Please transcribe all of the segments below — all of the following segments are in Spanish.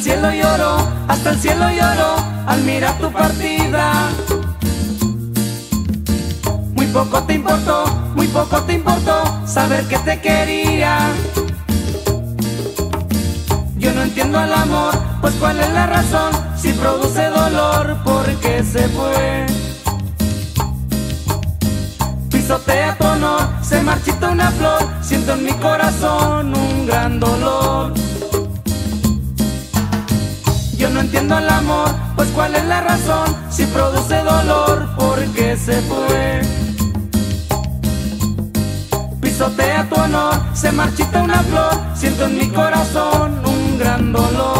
cielo lloro, hasta el cielo lloro al mirar tu partida. Muy poco te importó, muy poco te importó saber que te quería. Yo no entiendo el amor, pues cuál es la razón, si produce dolor, ¿por qué se fue? Pisotea tu honor, se marchita una flor, siento en mi corazón no entiendo el amor, pues cuál es la razón, si produce dolor, ¿por qué se fue? Pisotea tu honor, se marchita una flor, siento en mi corazón un gran dolor.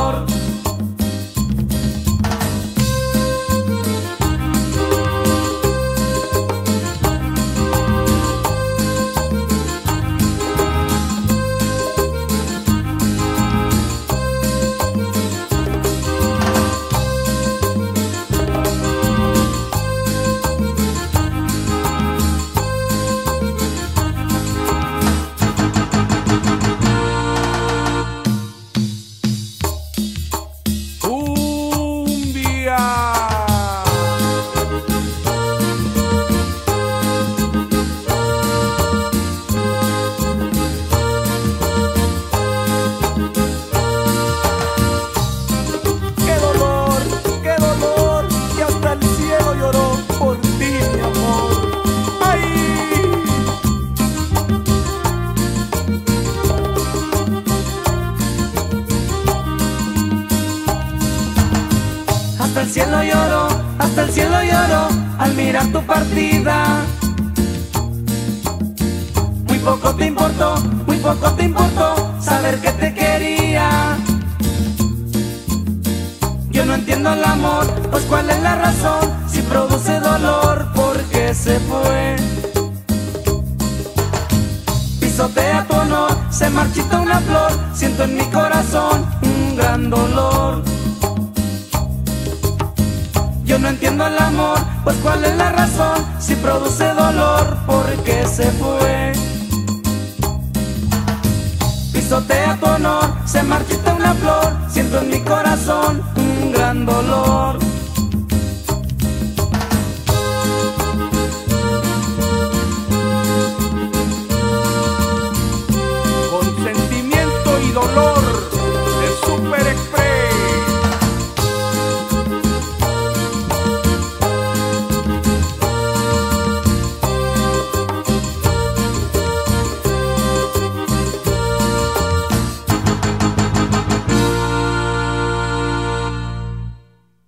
Hasta el cielo lloro, hasta el cielo lloro al mirar tu partida. Muy poco te importó, muy poco te importó saber que te quería. Yo no entiendo el amor, pues cuál es la razón, si produce dolor, ¿por qué se fue? Pisotea tu honor, se marchita una flor, siento en mi corazón Yo no entiendo el amor, pues cuál es la razón, si produce dolor, ¿por qué se fue? Pisotea tu honor, se marchita una flor, siento en mi corazón un